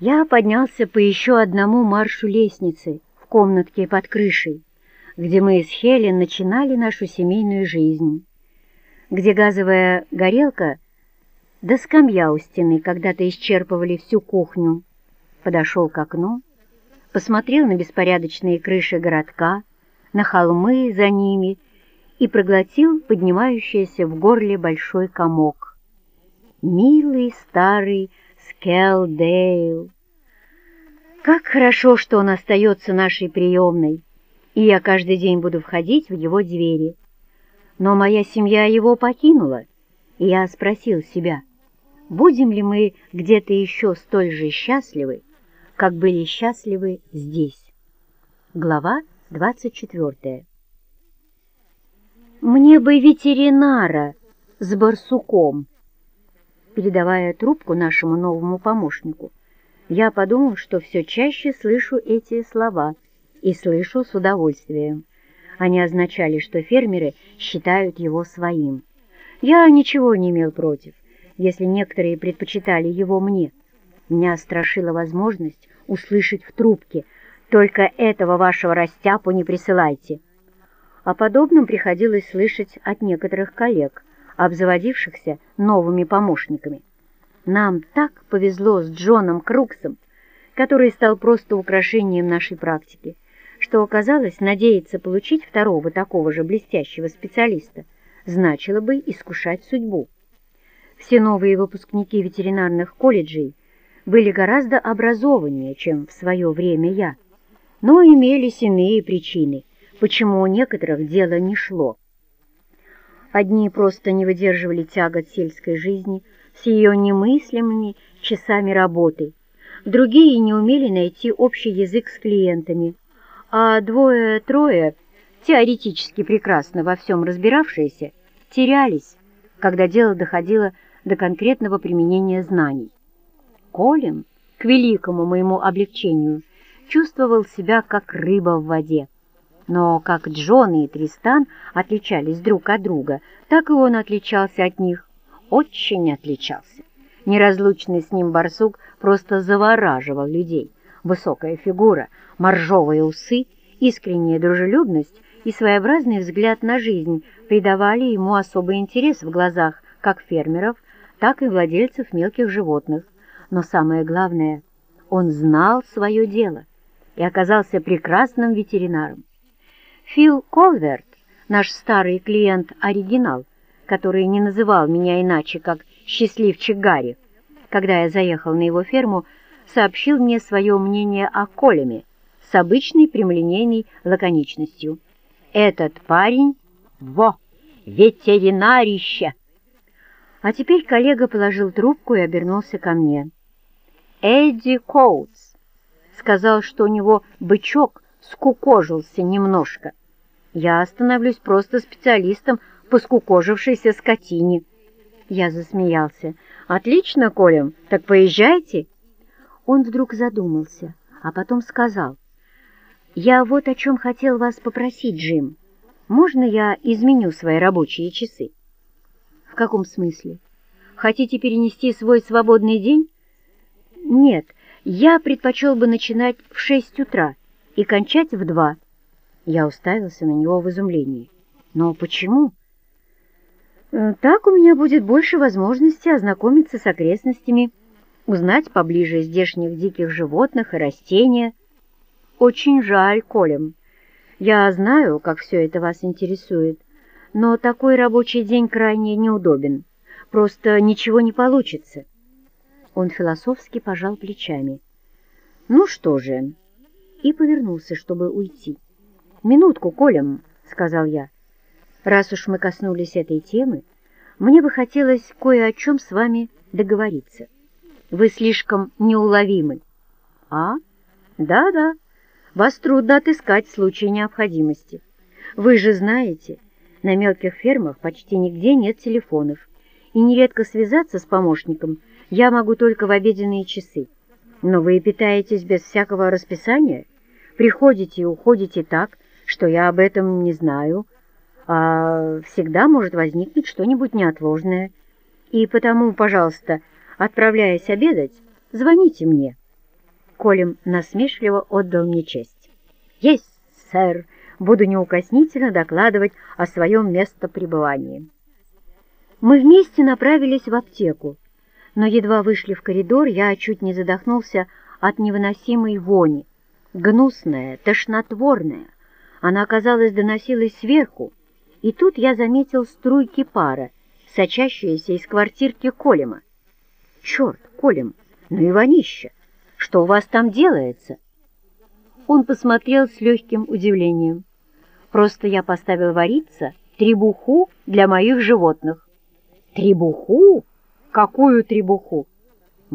Я поднялся по еще одному маршу лестницы в комнатке под крышей, где мы с Хелен начинали нашу семейную жизнь, где газовая горелка да скамья у стены когда-то исчерпывали всю кухню. Подошел к окну, посмотрел на беспорядочные крыши городка, на холмы за ними и проглотил поднимающийся в горле большой комок. Милый старый Скелдейл! Как хорошо, что он остается нашей приемной, и я каждый день буду входить в его двери. Но моя семья его покинула, и я спросил себя, будем ли мы где-то еще столь же счастливы, как были счастливы здесь. Глава 24 «Мне бы ветеринара с барсуком», передавая трубку нашему новому помощнику. Я подумал, что все чаще слышу эти слова и слышу с удовольствием. Они означали, что фермеры считают его своим. Я ничего не имел против, если некоторые предпочитали его мне. Меня страшила возможность услышать в трубке «Только этого вашего растяпу не присылайте». О подобном приходилось слышать от некоторых коллег – обзаводившихся новыми помощниками. Нам так повезло с Джоном Круксом, который стал просто украшением нашей практики, что оказалось, надеяться получить второго такого же блестящего специалиста значило бы искушать судьбу. Все новые выпускники ветеринарных колледжей были гораздо образованнее, чем в свое время я, но имелись иные причины, почему у некоторых дело не шло. Одни просто не выдерживали тягот сельской жизни с ее немыслимыми часами работы, другие не умели найти общий язык с клиентами, а двое-трое, теоретически прекрасно во всем разбиравшиеся, терялись, когда дело доходило до конкретного применения знаний. Колин, к великому моему облегчению, чувствовал себя как рыба в воде. Но как Джон и Тристан отличались друг от друга, так и он отличался от них. Очень отличался. Неразлучный с ним барсук просто завораживал людей. Высокая фигура, моржовые усы, искренняя дружелюбность и своеобразный взгляд на жизнь придавали ему особый интерес в глазах как фермеров, так и владельцев мелких животных. Но самое главное, он знал свое дело и оказался прекрасным ветеринаром. Фил Колверт, наш старый клиент-оригинал, который не называл меня иначе, как «счастливчик Гарри», когда я заехал на его ферму, сообщил мне свое мнение о Колеме с обычной прямолинейной лаконичностью. «Этот парень — во! Ветеринарище!» А теперь коллега положил трубку и обернулся ко мне. Эдди Коутс сказал, что у него бычок скукожился немножко. Я становлюсь просто специалистом по скукожившейся скотине. Я засмеялся. «Отлично, Колем, так поезжайте». Он вдруг задумался, а потом сказал. «Я вот о чем хотел вас попросить, Джим. Можно я изменю свои рабочие часы?» «В каком смысле? Хотите перенести свой свободный день?» «Нет, я предпочел бы начинать в шесть утра и кончать в два». Я уставился на него в изумлении. «Но почему?» «Э, «Так у меня будет больше возможности ознакомиться с окрестностями, узнать поближе здешних диких животных и растения. Очень жаль, Колем. Я знаю, как все это вас интересует, но такой рабочий день крайне неудобен. Просто ничего не получится». Он философски пожал плечами. «Ну что же?» и повернулся, чтобы уйти. «Минутку, Колем», — сказал я. «Раз уж мы коснулись этой темы, мне бы хотелось кое о чем с вами договориться. Вы слишком неуловимы». «А? Да-да. Вас трудно отыскать в случае необходимости. Вы же знаете, на мелких фермах почти нигде нет телефонов, и нередко связаться с помощником я могу только в обеденные часы. Но вы питаетесь без всякого расписания, приходите и уходите так, что я об этом не знаю, а всегда может возникнуть что-нибудь неотложное. И потому, пожалуйста, отправляясь обедать, звоните мне. Колем насмешливо отдал мне честь. «Есть, сэр!» буду неукоснительно докладывать о своем местопребывании. Мы вместе направились в аптеку, но едва вышли в коридор, я чуть не задохнулся от невыносимой вони. Гнусная, тошнотворная. Она, казалось, доносилась сверху, и тут я заметил струйки пара, сочащиеся из квартирки Колема. «Черт, Колем, ну и вонища! Что у вас там делается?» Он посмотрел с легким удивлением. Просто я поставил вариться требуху для моих животных. Требуху? Какую требуху?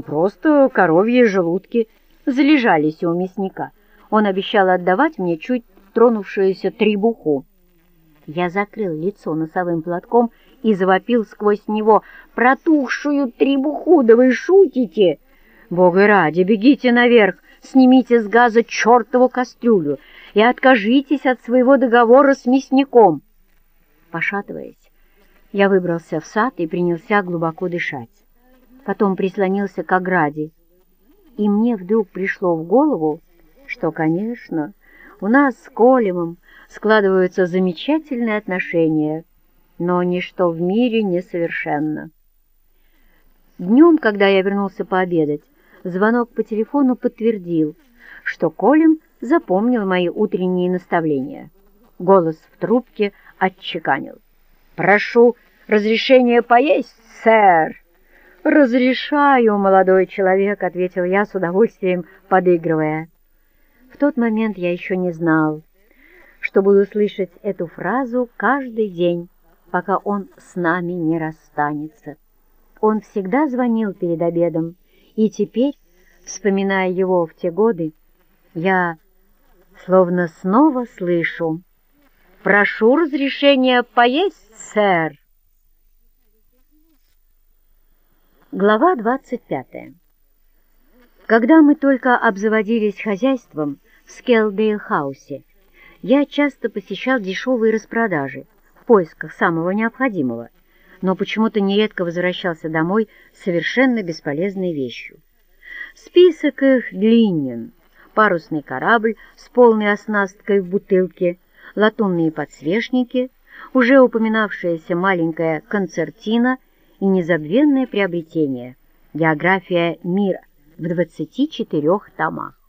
Просто коровьи желудки залежались у мясника. Он обещал отдавать мне чуть тронувшуюся требуху. Я закрыл лицо носовым платком и завопил сквозь него «Протухшую требуху, да вы шутите!» «Бога ради, бегите наверх, снимите с газа чертову кастрюлю и откажитесь от своего договора с мясником. Пошатываясь, я выбрался в сад и принялся глубоко дышать. Потом прислонился к ограде, и мне вдруг пришло в голову, что, конечно, у нас с Колемом складываются замечательные отношения, но ничто в мире не совершенно. Днем, когда я вернулся пообедать, звонок по телефону подтвердил, что Колем запомнил мои утренние наставления. Голос в трубке отчеканил. «Прошу разрешения поесть, сэр!» «Разрешаю, молодой человек», — ответил я с удовольствием, подыгрывая. В тот момент я еще не знал, что буду слышать эту фразу каждый день, пока он с нами не расстанется. Он всегда звонил перед обедом, и теперь, вспоминая его в те годы, я словно снова слышу. «Прошу разрешения поесть, сэр!» Глава 25 Когда мы только обзаводились хозяйством в Скелдейл-хаусе, я часто посещал дешевые распродажи в поисках самого необходимого, но почему-то нередко возвращался домой с совершенно бесполезной вещью. Список их длинен, парусный корабль с полной оснасткой в бутылке, латунные подсвечники, уже упоминавшаяся маленькая концертина и незабвенное приобретение «География мира» в 24 томах.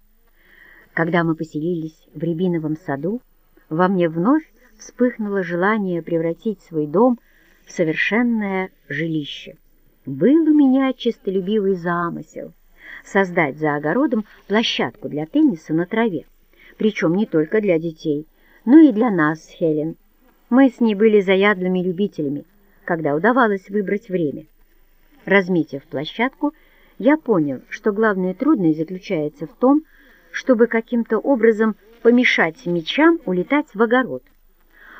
Когда мы поселились в Рябиновом саду, во мне вновь вспыхнуло желание превратить свой дом в совершенное жилище. Был у меня честолюбивый замысел — создать за огородом площадку для тенниса на траве, причем не только для детей, но и для нас Хелен. Мы с ней были заядлыми любителями, когда удавалось выбрать время. Разметив площадку, я понял, что главная трудность заключается в том, чтобы каким-то образом помешать мечам улетать в огород.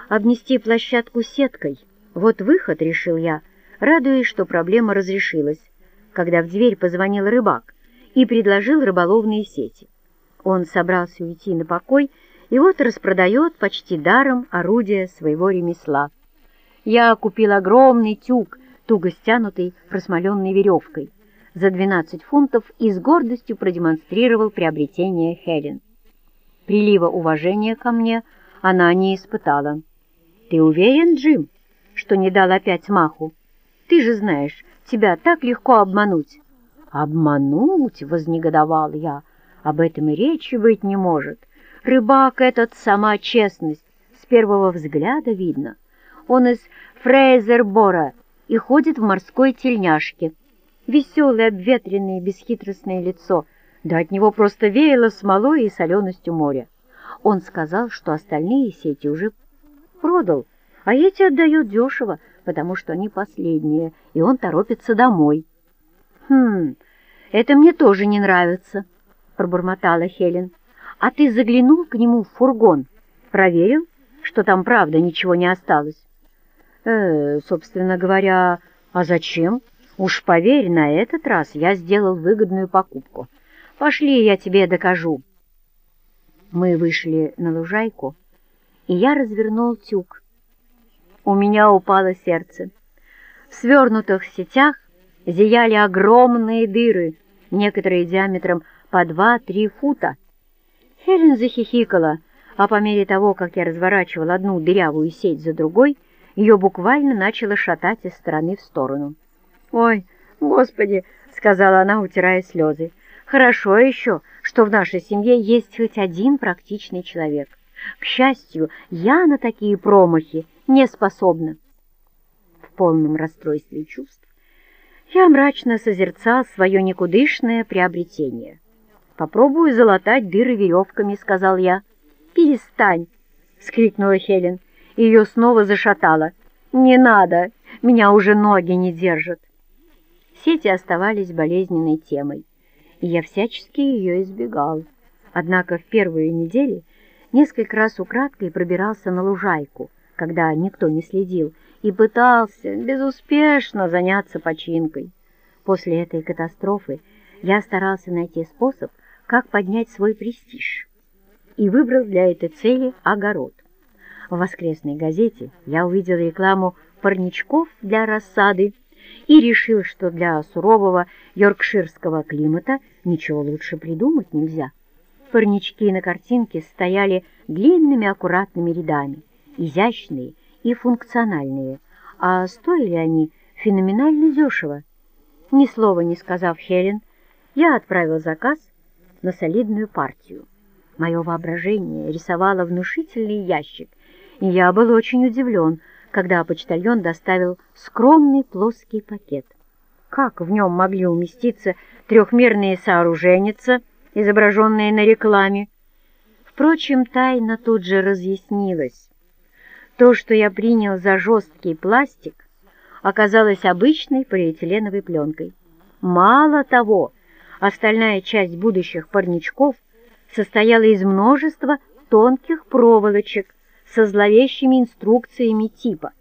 Обнести площадку сеткой — вот выход, решил я, радуясь, что проблема разрешилась, когда в дверь позвонил рыбак и предложил рыболовные сети. Он собрался уйти на покой и вот распродает почти даром орудие своего ремесла. Я купил огромный тюк, туго стянутый просмоленной веревкой, за 12 фунтов и с гордостью продемонстрировал приобретение Хелен. Прилива уважения ко мне она не испытала. «Ты уверен, Джим, что не дал опять маху? Ты же знаешь, тебя так легко обмануть». «Обмануть?» — вознегодовал я. «Об этом и речи быть не может. Рыбак этот сама честность, с первого взгляда видно. Он из Фрейзербора и ходит в морской тельняшке. Веселое, обветренное, бесхитростное лицо, да от него просто веяло смолой и соленостью моря. Он сказал, что остальные сети уже продал, а эти отдает дешево, потому что они последние, и он торопится домой. «Хм, это мне тоже не нравится», — пробормотала Хелен. «А ты заглянул к нему в фургон? Проверил, что там правда ничего не осталось?» «Э, собственно говоря, а зачем? Уж поверь, на этот раз я сделал выгодную покупку. Пошли, я тебе докажу». Мы вышли на лужайку, и я развернул тюк. У меня упало сердце. В свернутых сетях зияли огромные дыры, некоторые диаметром по два-три фута. Хелен захихикала, а по мере того, как я разворачивал одну дырявую сеть за другой, ее буквально начало шатать из стороны в сторону. «Ой, господи!» — сказала она, утирая слезы. «Хорошо еще, что в нашей семье есть хоть один практичный человек. К счастью, я на такие промахи не способна». В полном расстройстве чувств я мрачно созерцал свое никудышное приобретение. «Попробую залатать дыры веревками», — сказал я. «Перестань!» — скрикнула Хелен. Ее снова зашатало. «Не надо! Меня уже ноги не держат!» Сети оставались болезненной темой, и я всячески ее избегал. Однако в первые недели несколько раз украдкой пробирался на лужайку, когда никто не следил, и пытался безуспешно заняться починкой. После этой катастрофы я старался найти способ, как поднять свой престиж, и выбрал для этой цели огород. В воскресной газете я увидел рекламу парничков для рассады и решил, что для сурового йоркширского климата ничего лучше придумать нельзя. Парнички на картинке стояли длинными аккуратными рядами, изящные и функциональные, а стоили они феноменально дешево. Ни слова не сказав Хелен, я отправил заказ на солидную партию. Мое воображение рисовало внушительный ящик, и я был очень удивлен, когда почтальон доставил скромный плоский пакет. Как в нем могли уместиться трехмерные сооруженница, изображенные на рекламе? Впрочем, тайна тут же разъяснилась. То, что я принял за жесткий пластик, оказалось обычной полиэтиленовой пленкой. Мало того, остальная часть будущих парничков состояла из множества тонких проволочек со зловещими инструкциями типа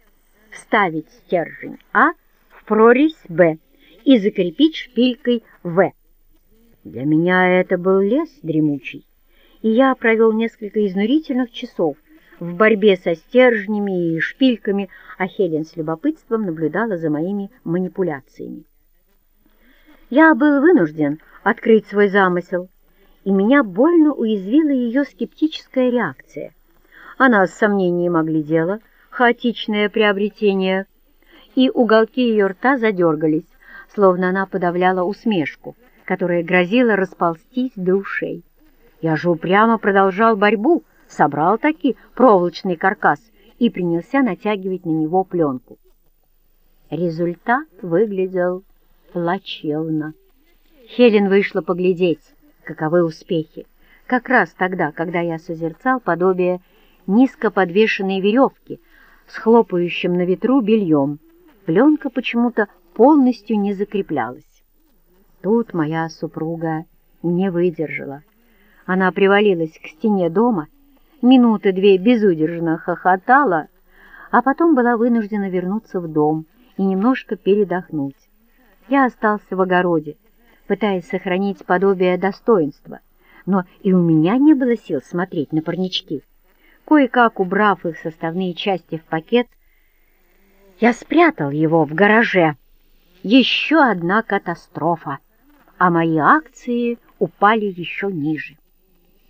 «Вставить стержень А в прорезь Б и закрепить шпилькой В». Для меня это был лес дремучий, и я провел несколько изнурительных часов, в борьбе со стержнями и шпильками, а Хелен с любопытством наблюдала за моими манипуляциями. Я был вынужден открыть свой замысел, и меня больно уязвила ее скептическая реакция. Она с сомнением оглядела хаотичное приобретение, и уголки ее рта задергались, словно она подавляла усмешку, которая грозила расползтись до ушей. Я же упрямо продолжал борьбу, собрал таки проволочный каркас и принялся натягивать на него пленку. Результат выглядел плачевно. Хелен вышла поглядеть, каковы успехи, как раз тогда, когда я созерцал подобие низко подвешенной веревки с хлопающим на ветру бельем. Пленка почему-то полностью не закреплялась. Тут моя супруга не выдержала. Она привалилась к стене дома минуты две безудержно хохотала, а потом была вынуждена вернуться в дом и немножко передохнуть. Я остался в огороде, пытаясь сохранить подобие достоинства, но и у меня не было сил смотреть на парнички. Кое-как убрав их составные части в пакет, я спрятал его в гараже. Еще одна катастрофа, а мои акции упали еще ниже.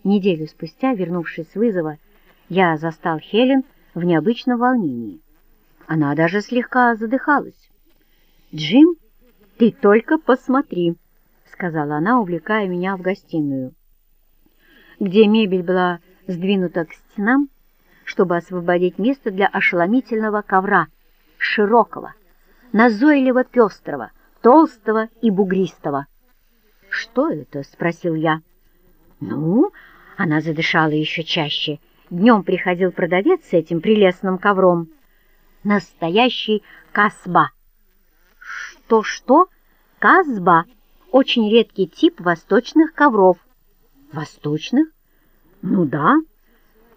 Неделю спустя, вернувшись с вызова, я застал Хелен в необычном волнении. Она даже слегка задыхалась. «Джим, ты только посмотри», — сказала она, увлекая меня в гостиную, где мебель была сдвинута к стенам, чтобы освободить место для ошеломительного ковра, широкого, назойливо пестрого, толстого и бугристого. «Что это?» — спросил я. «Ну, она задышала еще чаще. Днем приходил продавец с этим прелестным ковром. Настоящий касба. Что-что? Казба. Очень редкий тип восточных ковров. Восточных? Ну да.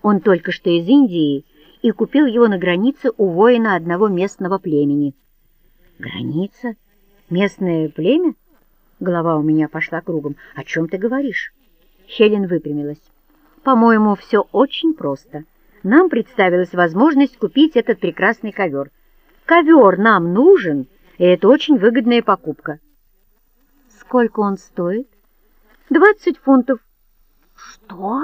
Он только что из Индии и купил его на границе у воина одного местного племени. Граница? Местное племя? Голова у меня пошла кругом. О чем ты говоришь? Хелен выпрямилась. «По-моему, все очень просто. Нам представилась возможность купить этот прекрасный ковер. Ковер нам нужен, и это очень выгодная покупка». сколько он стоит? Двадцать фунтов. Что?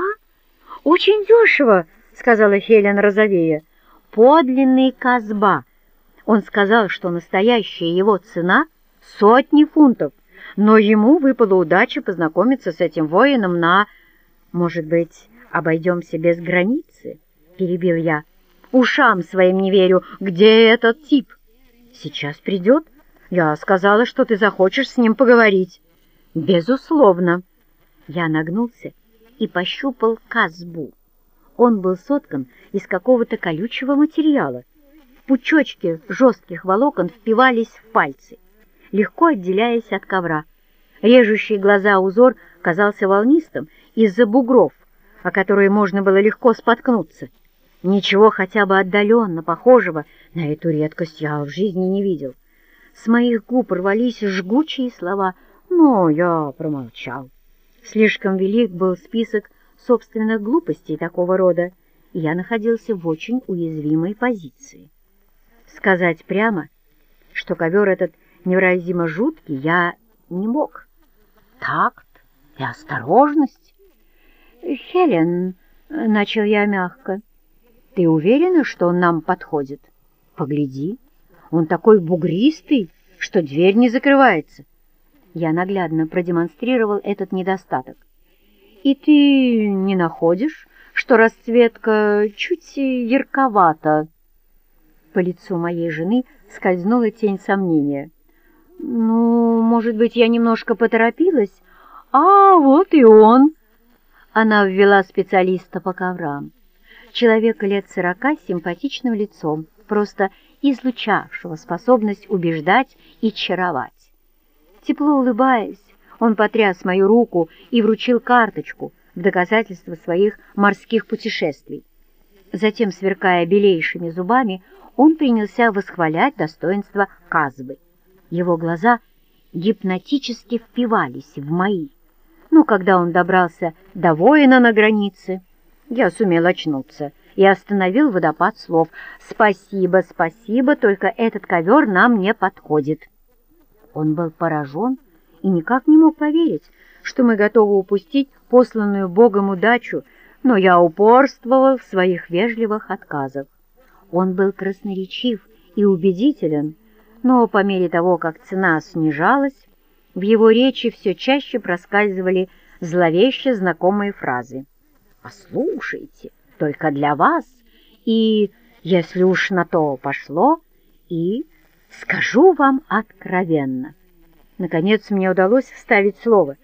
Очень дешево, сказала Хелен розовея. Подлинный Казба. Он сказал, что настоящая его цена — сотни фунтов, но ему выпала удача познакомиться с этим воином на... Может быть, обойдемся без границы? — перебил я. Ушам своим не верю. Где этот тип? Сейчас придет. Я сказала, что ты захочешь с ним поговорить. Безусловно. Я нагнулся и пощупал казбу. Он был соткан из какого-то колючего материала. Пучочки жестких волокон впивались в пальцы, легко отделяясь от ковра. Режущий глаза узор казался волнистым из-за бугров, о которые можно было легко споткнуться. Ничего хотя бы отдаленно похожего на эту редкость я в жизни не видел. С моих губ рвались жгучие слова, но я промолчал. Слишком велик был список собственных глупостей такого рода, и я находился в очень уязвимой позиции. Сказать прямо, что ковер этот невыразимо жуткий, я не мог. Такт и осторожность. «Хелен», — начал я мягко, — ты уверена, что он нам подходит? Погляди, он такой бугристый, что дверь не закрывается. Я наглядно продемонстрировал этот недостаток. И ты не находишь, что расцветка чуть ярковата? По лицу моей жены скользнула тень сомнения. Ну, может быть, я немножко поторопилась? А вот и он. Она ввела специалиста по коврам человека лет сорока с симпатичным лицом, просто излучавшего способность убеждать и чаровать. Тепло улыбаясь, он потряс мою руку и вручил карточку в доказательство своих морских путешествий. Затем, сверкая белейшими зубами, он принялся восхвалять достоинство Казбы. Его глаза гипнотически впивались в мои. Но когда он добрался до воина на границе, я сумел очнуться и остановил водопад слов. «Спасибо, спасибо, только этот ковер нам не подходит». Он был поражен и никак не мог поверить, что мы готовы упустить посланную Богом удачу, но я упорствовал в своих вежливых отказах. Он был красноречив и убедителен, но по мере того, как цена снижалась, в его речи все чаще проскальзывали зловеще знакомые фразы. Послушайте, только для вас, и, если уж на то пошло, и скажу вам откровенно. Наконец мне удалось вставить слово.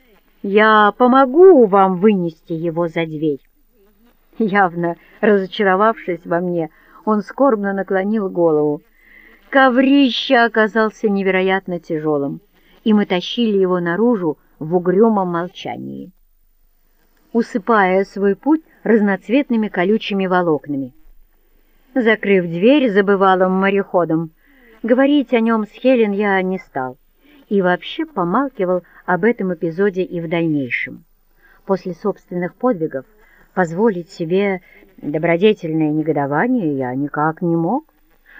Я помогу вам вынести его за дверь. Явно разочаровавшись во мне, он скорбно наклонил голову. Коврище оказался невероятно тяжелым, и мы тащили его наружу в угрюмом молчании усыпая свой путь разноцветными колючими волокнами. Закрыв дверь забывалым мореходом, говорить о нем с Хелен я не стал и вообще помалкивал об этом эпизоде и в дальнейшем. После собственных подвигов позволить себе добродетельное негодование я никак не мог.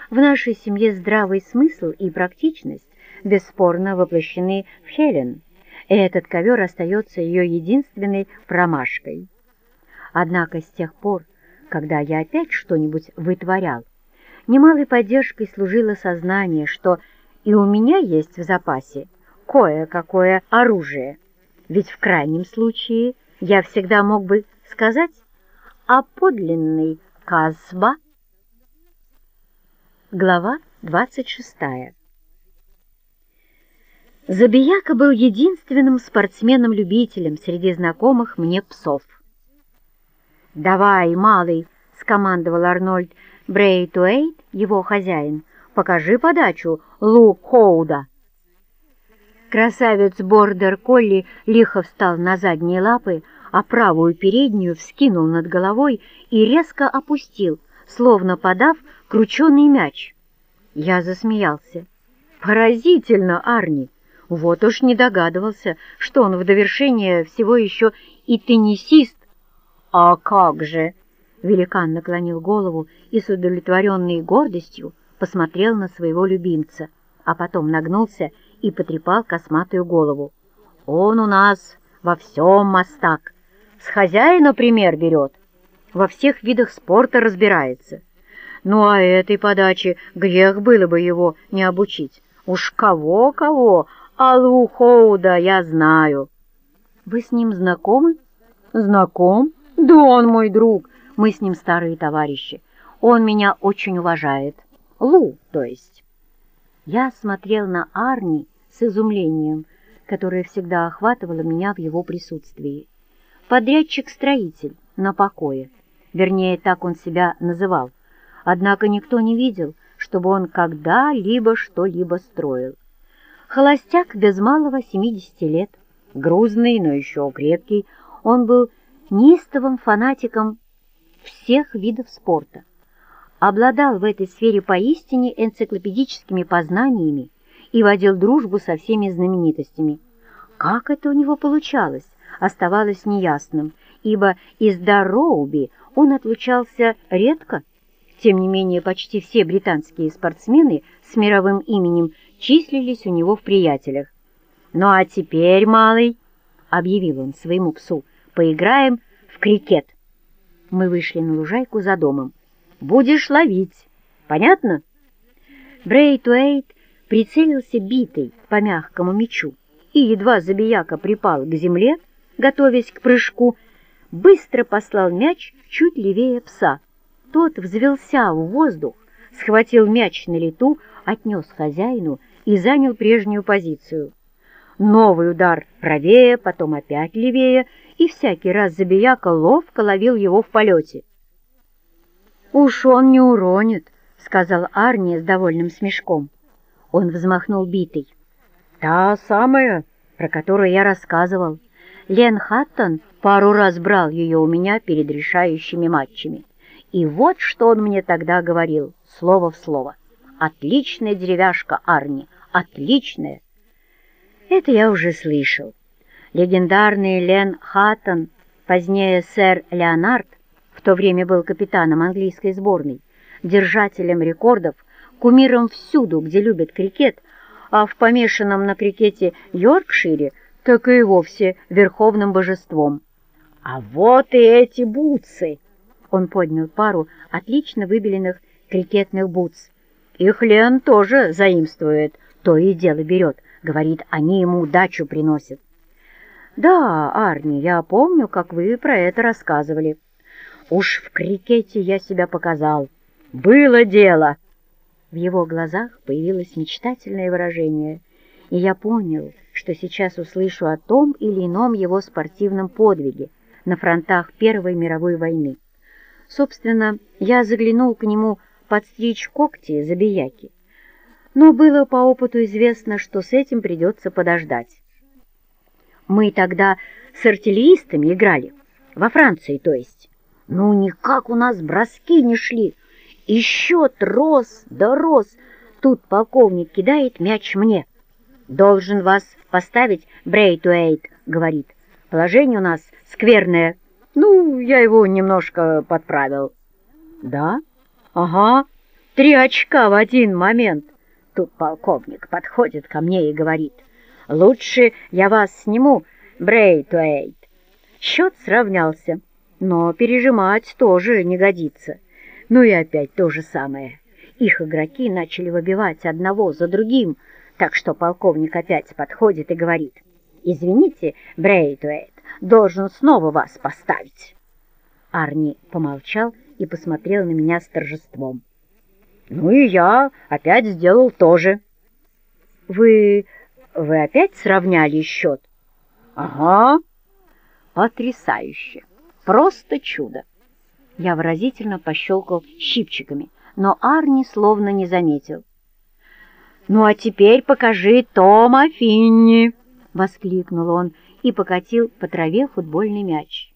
В нашей семье здравый смысл и практичность бесспорно воплощены в Хелен, и этот ковер остается ее единственной промашкой. Однако с тех пор, когда я опять что-нибудь вытворял, немалой поддержкой служило сознание, что и у меня есть в запасе кое-какое оружие, ведь в крайнем случае я всегда мог бы сказать о подлинной Казба. Глава двадцать шестая Забияка был единственным спортсменом-любителем среди знакомых мне псов. «Давай, малый!» — скомандовал Арнольд Брейтуэйт, его хозяин. «Покажи подачу Лу Хоуда!» Красавец Бордер Колли лихо встал на задние лапы, а правую переднюю вскинул над головой и резко опустил, словно подав крученый мяч. Я засмеялся. «Поразительно, Арни!» Вот уж не догадывался, что он в довершение всего еще и теннисист. «А как же!» — великан наклонил голову и с удовлетворенной гордостью посмотрел на своего любимца, а потом нагнулся и потрепал косматую голову. Он у нас во всем мастак. С хозяина пример берет, во всех видах спорта разбирается. Ну а этой подаче грех было бы его не обучить. Уж кого-кого, а Лу Хоуда я знаю. Вы с ним знакомы? Знаком? Да он мой друг. Мы с ним старые товарищи. Он меня очень уважает. Лу, то есть. Я смотрел на Арни с изумлением, которое всегда охватывало меня в его присутствии. Подрядчик-строитель на покое, вернее, так он себя называл, однако никто не видел, чтобы он когда-либо что-либо строил. Холостяк без малого 70 лет, грузный, но еще крепкий, он был неистовым фанатиком всех видов спорта, обладал в этой сфере поистине энциклопедическими познаниями и водил дружбу со всеми знаменитостями. Как это у него получалось, оставалось неясным, ибо из Дарроуби он отлучался редко. Тем не менее, почти все британские спортсмены с мировым именем числились у него в приятелях. «Ну а теперь, малый», — объявил он своему псу, — «поиграем в крикет». Мы вышли на лужайку за домом. «Будешь ловить. Понятно?» Брейтуэйт прицелился битой по мягкому мячу и, едва забияка припал к земле, готовясь к прыжку, быстро послал мяч чуть левее пса. Тот взвелся в воздух, схватил мяч на лету, отнес хозяину и занял прежнюю позицию. Новый удар правее, потом опять левее, и всякий раз забияка ловко ловил его в полете. «Уж он не уронит», — сказал Арни с довольным смешком. Он взмахнул битой. «Та самая, про которую я рассказывал. Лен Хаттон пару раз брал ее у меня перед решающими матчами. И вот что он мне тогда говорил, слово в слово. «Отличная деревяшка, Арни, отличная!» Это я уже слышал. Легендарный Лен Хаттон, позднее сэр Леонард, в то время был капитаном английской сборной, держателем рекордов, кумиром всюду, где любят крикет, а в помешанном на крикете Йоркшире так и вовсе верховным божеством. «А вот и эти бутсы!» Он поднял пару отлично выбеленных крикетных бутс. «Их Лен тоже заимствует, то и дело берет». Говорит, они ему удачу приносят. Да, Арни, я помню, как вы про это рассказывали. Уж в крикете я себя показал. Было дело. В его глазах появилось мечтательное выражение, и я понял, что сейчас услышу о том или ином его спортивном подвиге на фронтах Первой мировой войны. Собственно, я заглянул к нему подстричь когти забияки но было по опыту известно, что с этим придется подождать. Мы тогда с артиллеристами играли, во Франции, то есть. Ну, никак у нас броски не шли. И счет рос да рос. Тут полковник кидает мяч мне. «Должен вас поставить Брейтуэйт», — говорит. «Положение у нас скверное». Ну, я его немножко подправил. «Да? Ага, три очка в один момент». Тут полковник подходит ко мне и говорит, «Лучше я вас сниму, Брейтуэйт». Счет сравнялся, но пережимать тоже не годится. Ну и опять то же самое. Их игроки начали выбивать одного за другим, так что полковник опять подходит и говорит, «Извините, Брейтуэйт, должен снова вас поставить». Арни помолчал и посмотрел на меня с торжеством. Ну и я опять сделал то же. Вы... вы опять сравняли счет? Ага. Потрясающе. Просто чудо. Я выразительно пощелкал щипчиками, но Арни словно не заметил. «Ну а теперь покажи Тома Финни!» — воскликнул он и покатил по траве футбольный мяч.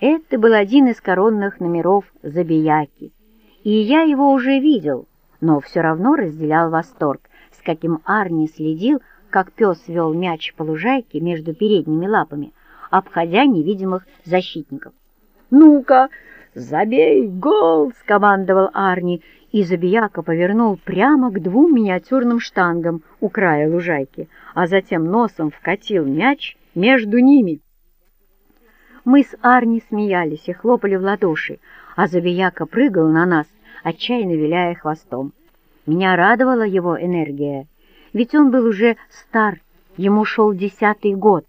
Это был один из коронных номеров Забияки и я его уже видел, но все равно разделял восторг, с каким Арни следил, как пес вел мяч по лужайке между передними лапами, обходя невидимых защитников. «Ну-ка, забей гол!» — скомандовал Арни и Забияка повернул прямо к двум миниатюрным штангам у края лужайки, а затем носом вкатил мяч между ними. Мы с Арни смеялись и хлопали в ладоши, а Забияка прыгал на нас, отчаянно виляя хвостом. Меня радовала его энергия, ведь он был уже стар, ему шел десятый год.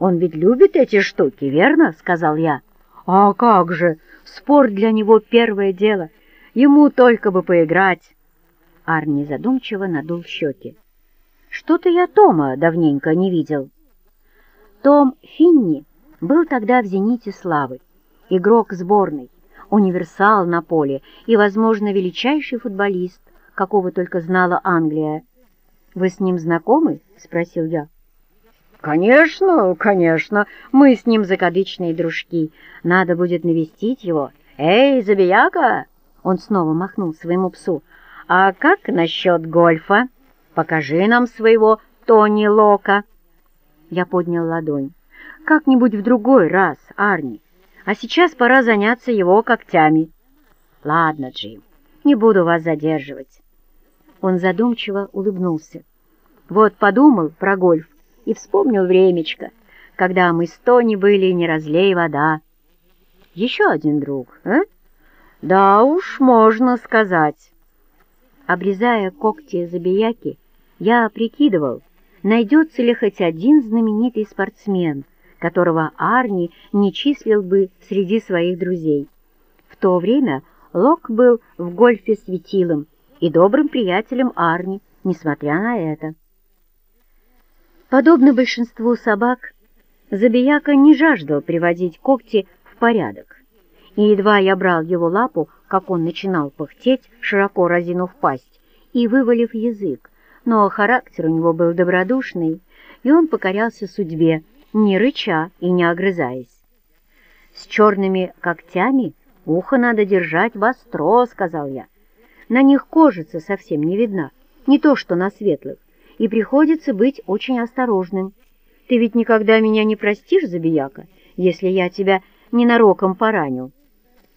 «Он ведь любит эти штуки, верно?» — сказал я. «А как же! Спорт для него первое дело. Ему только бы поиграть!» Арни задумчиво надул щеки. «Что-то я Тома давненько не видел». Том Финни был тогда в «Зените славы», игрок сборной, универсал на поле и, возможно, величайший футболист, какого только знала Англия. «Вы с ним знакомы?» — спросил я. «Конечно, конечно, мы с ним закадычные дружки. Надо будет навестить его. Эй, забияка!» Он снова махнул своему псу. «А как насчет гольфа? Покажи нам своего Тони Лока!» Я поднял ладонь. «Как-нибудь в другой раз, Арни. А сейчас пора заняться его когтями». «Ладно, Джим, не буду вас задерживать». Он задумчиво улыбнулся. «Вот подумал про гольф и вспомнил времечко, когда мы с Тони были не разлей вода. Еще один друг, а? Да уж, можно сказать». Обрезая когти забияки, я прикидывал, найдется ли хоть один знаменитый спортсмен, которого Арни не числил бы среди своих друзей. В то время Лок был в гольфе светилом и добрым приятелем Арни, несмотря на это. Подобно большинству собак, Забияка не жаждал приводить когти в порядок, и едва я брал его лапу, как он начинал пыхтеть, широко разинув пасть и вывалив язык, но характер у него был добродушный, и он покорялся судьбе, не рыча и не огрызаясь. «С черными когтями ухо надо держать востро», — сказал я. «На них кожица совсем не видна, не то что на светлых, и приходится быть очень осторожным. Ты ведь никогда меня не простишь, Забияка, если я тебя ненароком поранил?»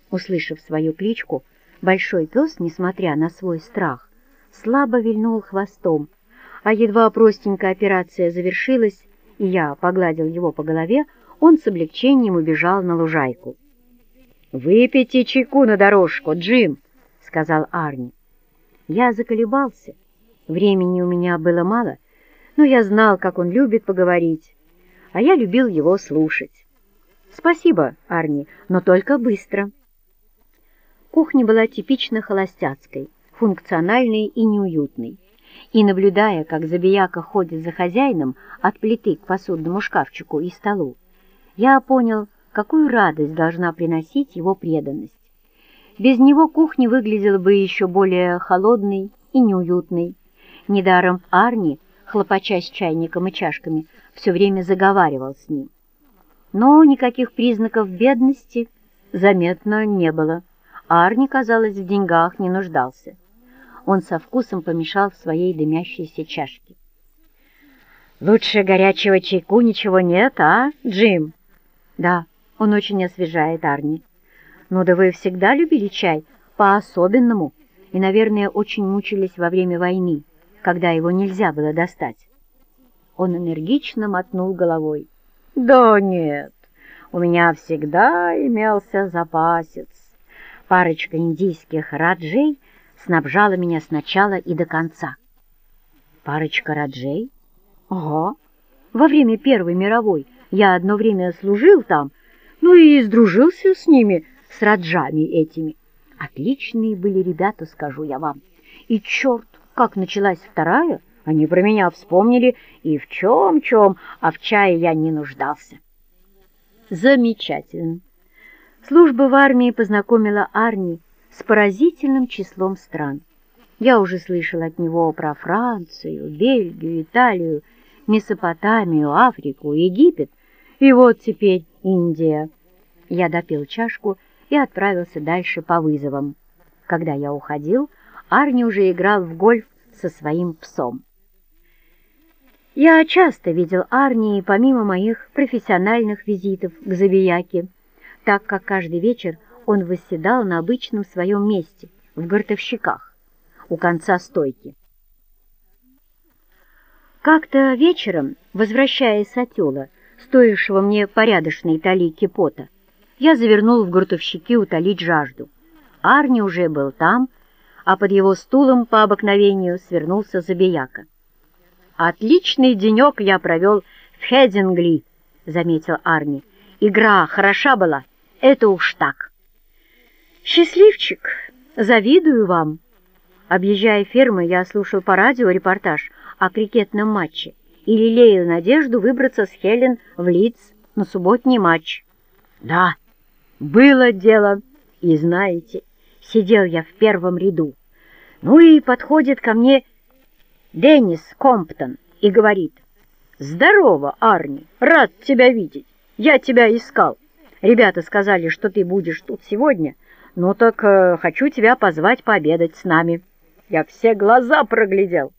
Услышав свою кличку, большой пес, несмотря на свой страх, слабо вильнул хвостом, а едва простенькая операция завершилась, я погладил его по голове, он с облегчением убежал на лужайку. «Выпейте чайку на дорожку, Джим!» — сказал Арни. Я заколебался. Времени у меня было мало, но я знал, как он любит поговорить, а я любил его слушать. «Спасибо, Арни, но только быстро». Кухня была типично холостяцкой, функциональной и неуютной и, наблюдая, как забияка ходит за хозяином от плиты к посудному шкафчику и столу, я понял, какую радость должна приносить его преданность. Без него кухня выглядела бы еще более холодной и неуютной. Недаром Арни, хлопача с чайником и чашками, все время заговаривал с ним. Но никаких признаков бедности заметно не было. Арни, казалось, в деньгах не нуждался он со вкусом помешал в своей дымящейся чашке. «Лучше горячего чайку ничего нет, а, Джим?» «Да, он очень освежает, Арни. Ну да вы всегда любили чай по-особенному и, наверное, очень мучились во время войны, когда его нельзя было достать». Он энергично мотнул головой. «Да нет, у меня всегда имелся запасец. Парочка индийских раджей — снабжала меня сначала и до конца. Парочка раджей? Ага. Во время Первой мировой я одно время служил там, ну и сдружился с ними, с раджами этими. Отличные были ребята, скажу я вам. И черт, как началась вторая, они про меня вспомнили, и в чем-чем, а в чае я не нуждался. Замечательно. Служба в армии познакомила Арни с поразительным числом стран. Я уже слышал от него про Францию, Бельгию, Италию, Месопотамию, Африку, Египет, и вот теперь Индия. Я допил чашку и отправился дальше по вызовам. Когда я уходил, Арни уже играл в гольф со своим псом. Я часто видел Арни помимо моих профессиональных визитов к Забияке, так как каждый вечер он восседал на обычном своем месте, в гортовщиках у конца стойки. Как-то вечером, возвращаясь с отела, стоившего мне порядочной талики пота, я завернул в гуртовщики утолить жажду. Арни уже был там, а под его стулом по обыкновению свернулся забияка. «Отличный денек я провел в Хедингли», — заметил Арни. «Игра хороша была, это уж так». «Счастливчик, завидую вам». Объезжая фермы, я слушал по радио репортаж о крикетном матче и лелеял надежду выбраться с Хелен в Лидс на субботний матч. Да, было дело, и знаете, сидел я в первом ряду. Ну и подходит ко мне Деннис Комптон и говорит, «Здорово, Арни, рад тебя видеть, я тебя искал. Ребята сказали, что ты будешь тут сегодня, ну так э, хочу тебя позвать пообедать с нами». Я все глаза проглядел.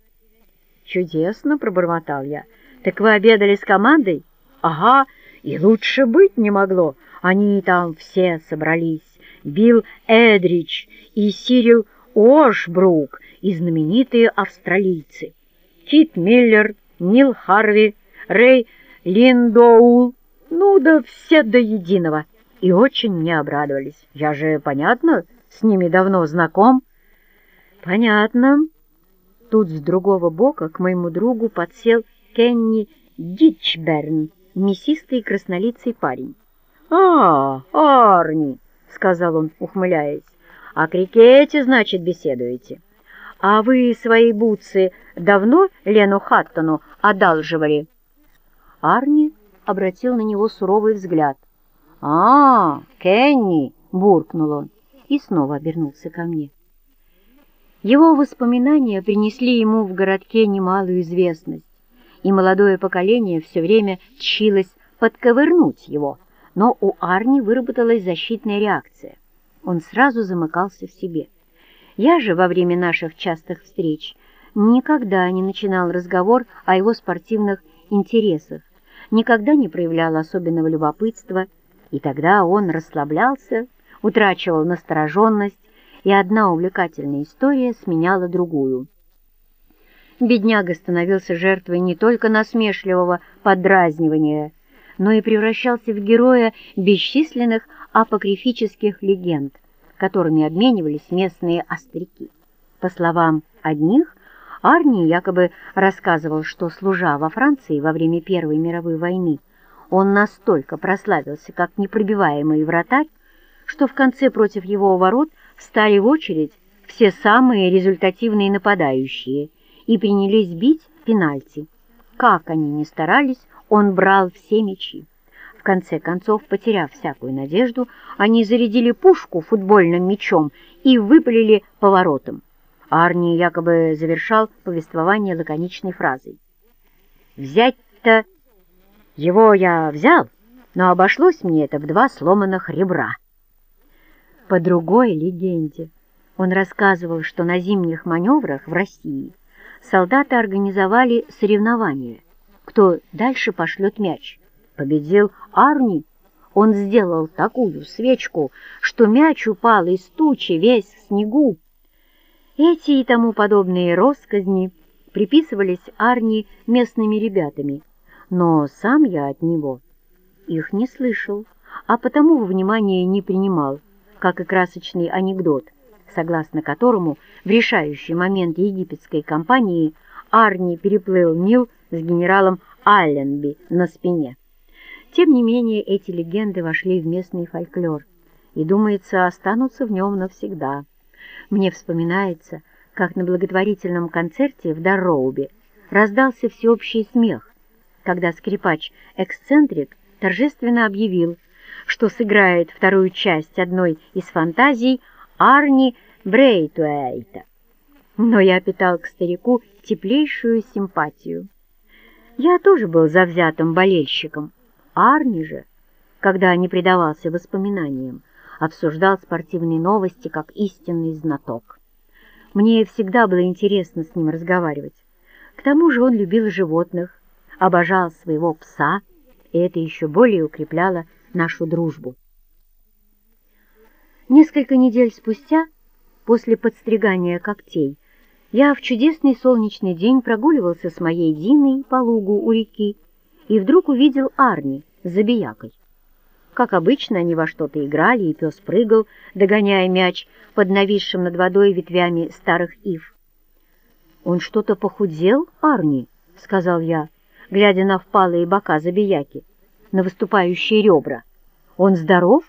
«Чудесно!» — пробормотал я. «Так вы обедали с командой?» «Ага, и лучше быть не могло. Они там все собрались. Билл Эдрич и Сирил Ошбрук и знаменитые австралийцы. Кит Миллер, Нил Харви, Рэй Линдоул. Ну да все до единого. И очень мне обрадовались. Я же, понятно, с ними давно знаком. Понятно. Тут с другого бока к моему другу подсел Кенни Дичберн, мясистый краснолицый парень. «А, Арни!» — сказал он, ухмыляясь. «О крикете, значит, беседуете? А вы свои бутсы давно Лену Хаттону одалживали?» Арни обратил на него суровый взгляд. «А, Кенни!» — буркнул он и снова обернулся ко мне. Его воспоминания принесли ему в городке немалую известность, и молодое поколение все время тщилось подковырнуть его, но у Арни выработалась защитная реакция. Он сразу замыкался в себе. Я же во время наших частых встреч никогда не начинал разговор о его спортивных интересах, никогда не проявлял особенного любопытства, и тогда он расслаблялся, утрачивал настороженность и одна увлекательная история сменяла другую. Бедняга становился жертвой не только насмешливого подразнивания, но и превращался в героя бесчисленных апокрифических легенд, которыми обменивались местные остряки. По словам одних, Арни якобы рассказывал, что, служа во Франции во время Первой мировой войны, он настолько прославился как непробиваемый вратарь, что в конце против его ворот – встали в очередь все самые результативные нападающие и принялись бить пенальти. Как они ни старались, он брал все мячи. В конце концов, потеряв всякую надежду, они зарядили пушку футбольным мячом и выпалили поворотом. Арни якобы завершал повествование лаконичной фразой. «Взять-то его я взял, но обошлось мне это в два сломанных ребра». По другой легенде он рассказывал, что на зимних маневрах в России солдаты организовали соревнования, кто дальше пошлет мяч. Победил Арни. Он сделал такую свечку, что мяч упал из тучи весь в снегу. Эти и тому подобные росказни приписывались Арни местными ребятами, но сам я от него их не слышал, а потому во внимание не принимал как и красочный анекдот, согласно которому в решающий момент египетской кампании Арни переплыл Нил с генералом Алленби на спине. Тем не менее, эти легенды вошли в местный фольклор и, думается, останутся в нем навсегда. Мне вспоминается, как на благотворительном концерте в Дарроубе раздался всеобщий смех, когда скрипач-эксцентрик торжественно объявил, что сыграет вторую часть одной из фантазий Арни Брейтуэйта. Но я питал к старику теплейшую симпатию. Я тоже был завзятым болельщиком. Арни же, когда не предавался воспоминаниям, обсуждал спортивные новости как истинный знаток. Мне всегда было интересно с ним разговаривать. К тому же он любил животных, обожал своего пса, и это еще более укрепляло нашу дружбу. Несколько недель спустя после подстригания когтей, я в чудесный солнечный день прогуливался с моей Диной по лугу у реки и вдруг увидел Арни с забиякой. Как обычно, они во что-то играли, и пес прыгал, догоняя мяч под нависшим над водой ветвями старых ив. «Он что-то похудел, Арни?» — сказал я, глядя на впалые бока забияки, на выступающие ребра. «Он здоров?»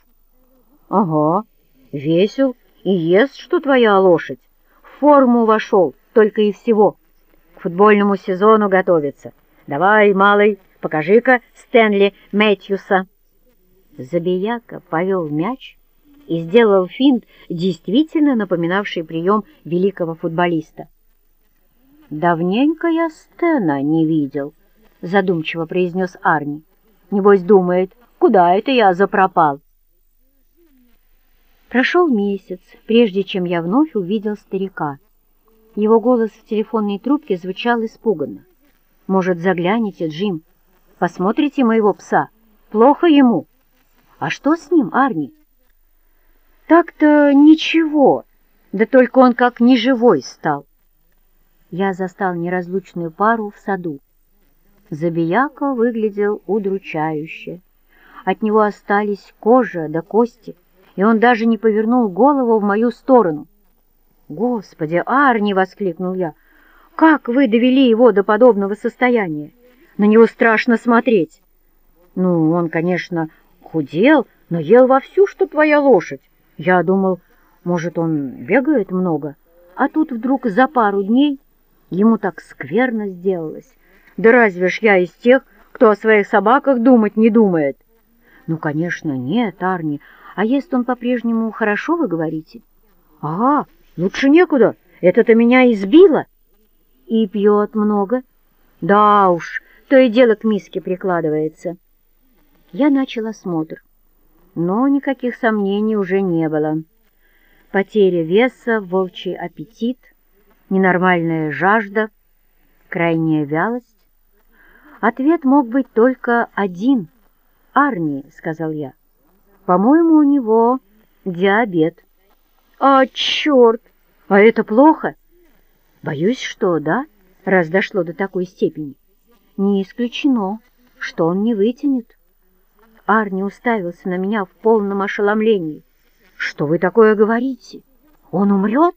«Ага, весел и ест, что твоя лошадь. В форму вошел, только и всего. К футбольному сезону готовится. Давай, малый, покажи-ка Стэнли Мэтьюса». Забияка повел мяч и сделал финт, действительно напоминавший прием великого футболиста. «Давненько я Стэна не видел», — задумчиво произнес Арни. «Небось думает, куда это я запропал?» Прошел месяц, прежде чем я вновь увидел старика. Его голос в телефонной трубке звучал испуганно. «Может, загляните, Джим? Посмотрите моего пса. Плохо ему». «А что с ним, Арни?» «Так-то ничего, да только он как неживой стал». Я застал неразлучную пару в саду. Забияка выглядел удручающе. От него остались кожа да кости, и он даже не повернул голову в мою сторону. «Господи, Арни!» — воскликнул я. «Как вы довели его до подобного состояния? На него страшно смотреть!» «Ну, он, конечно, худел, но ел вовсю, что твоя лошадь. Я думал, может, он бегает много, а тут вдруг за пару дней ему так скверно сделалось. Да разве ж я из тех, кто о своих собаках думать не думает? Ну, конечно, нет, Арни, а ест он по-прежнему хорошо, вы говорите? Ага, лучше некуда, это-то меня избило. И пьет много? Да уж, то и дело к миске прикладывается. Я начал осмотр, но никаких сомнений уже не было. Потеря веса, волчий аппетит, ненормальная жажда, крайняя вялость. Ответ мог быть только один. «Арни», — сказал я, — «по-моему, у него диабет». «А, черт! А это плохо?» «Боюсь, что да, раз дошло до такой степени. Не исключено, что он не вытянет». Арни уставился на меня в полном ошеломлении. «Что вы такое говорите? Он умрет?»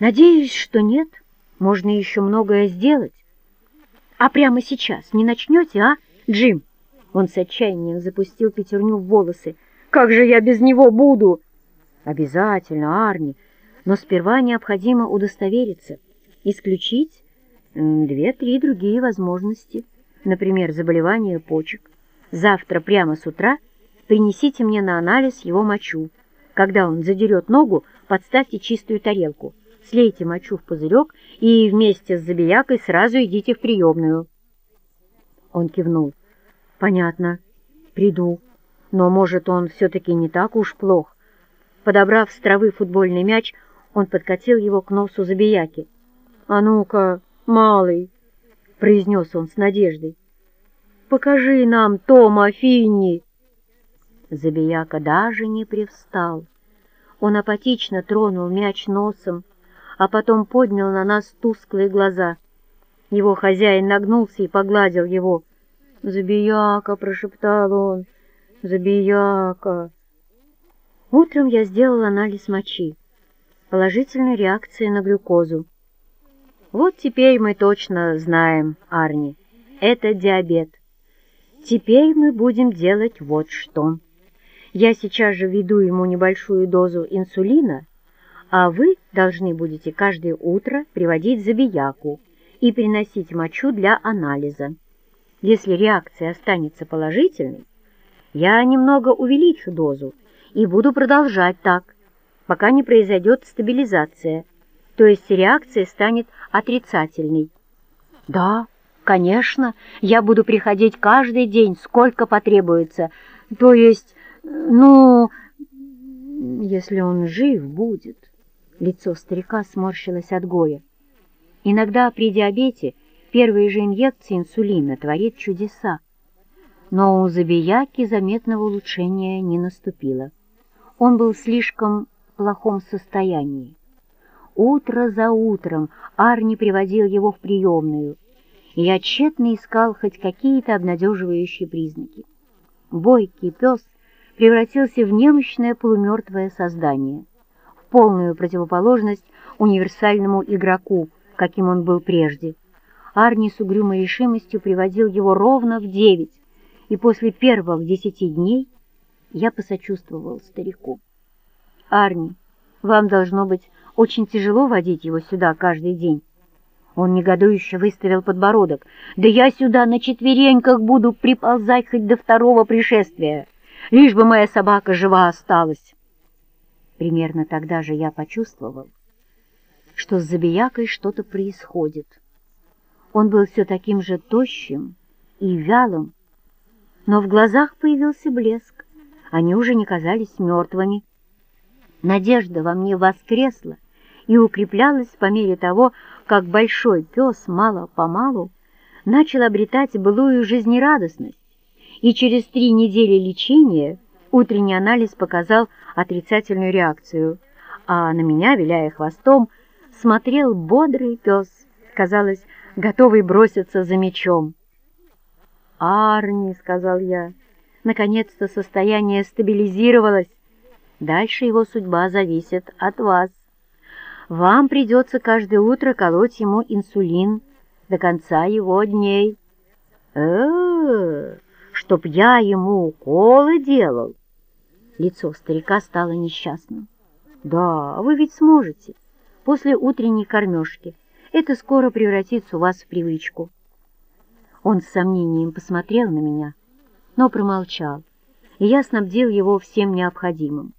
«Надеюсь, что нет. Можно еще многое сделать. А прямо сейчас не начнете, а, Джим?» Он с отчаянием запустил пятерню в волосы. «Как же я без него буду?» «Обязательно, Арни, но сперва необходимо удостовериться, исключить две-три другие возможности, например, заболевание почек, Завтра прямо с утра принесите мне на анализ его мочу. Когда он задерет ногу, подставьте чистую тарелку, слейте мочу в пузырек и вместе с забиякой сразу идите в приемную. Он кивнул. «Понятно. Приду. Но, может, он все-таки не так уж плох». Подобрав с травы футбольный мяч, он подкатил его к носу забияки. «А ну-ка, малый!» — произнес он с надеждой. Покажи нам Тома Финни!» Забияка даже не привстал. Он апатично тронул мяч носом, а потом поднял на нас тусклые глаза. Его хозяин нагнулся и погладил его. «Забияка!» — прошептал он. «Забияка!» Утром я сделал анализ мочи. Положительная реакция на глюкозу. Вот теперь мы точно знаем, Арни, это диабет. Теперь мы будем делать вот что. Я сейчас же введу ему небольшую дозу инсулина, а вы должны будете каждое утро приводить забияку и приносить мочу для анализа. Если реакция останется положительной, я немного увеличу дозу и буду продолжать так, пока не произойдет стабилизация, то есть реакция станет отрицательной. Да, Конечно, я буду приходить каждый день, сколько потребуется. То есть, ну, если он жив будет. Лицо старика сморщилось от горя. Иногда при диабете первые же инъекции инсулина творит чудеса. Но у Забияки заметного улучшения не наступило. Он был слишком плохом состоянии. Утро за утром Арни приводил его в приемную, и я тщетно искал хоть какие-то обнадеживающие признаки. Бойкий пес превратился в немощное полумертвое создание, полную противоположность универсальному игроку, каким он был прежде. Арни с угрюмой решимостью приводил его ровно в девять, и после первых десяти дней я посочувствовал старику. «Арни, вам должно быть очень тяжело водить его сюда каждый день». Он негодующе выставил подбородок. «Да я сюда на четвереньках буду приползать хоть до второго пришествия, лишь бы моя собака жива осталась». Примерно тогда же я почувствовал, что с забиякой что-то происходит. Он был все таким же тощим и вялым, но в глазах появился блеск, они уже не казались мертвыми. Надежда во мне воскресла и укреплялась по мере того, как большой пес мало-помалу начал обретать былую жизнерадостность, и через три недели лечения утренний анализ показал отрицательную реакцию, а на меня, виляя хвостом, смотрел бодрый пес, казалось, готовый броситься за мечом. «Арни», — сказал я, — «наконец-то состояние стабилизировалось. Дальше его судьба зависит от вас». Вам придется каждое утро колоть ему инсулин до конца его дней. э, -э чтоб я ему уколы делал. Лицо старика стало несчастным. Да, вы ведь сможете. После утренней кормежки. Это скоро превратится у вас в привычку. Он с сомнением посмотрел на меня, но промолчал, и я снабдил его всем необходимым.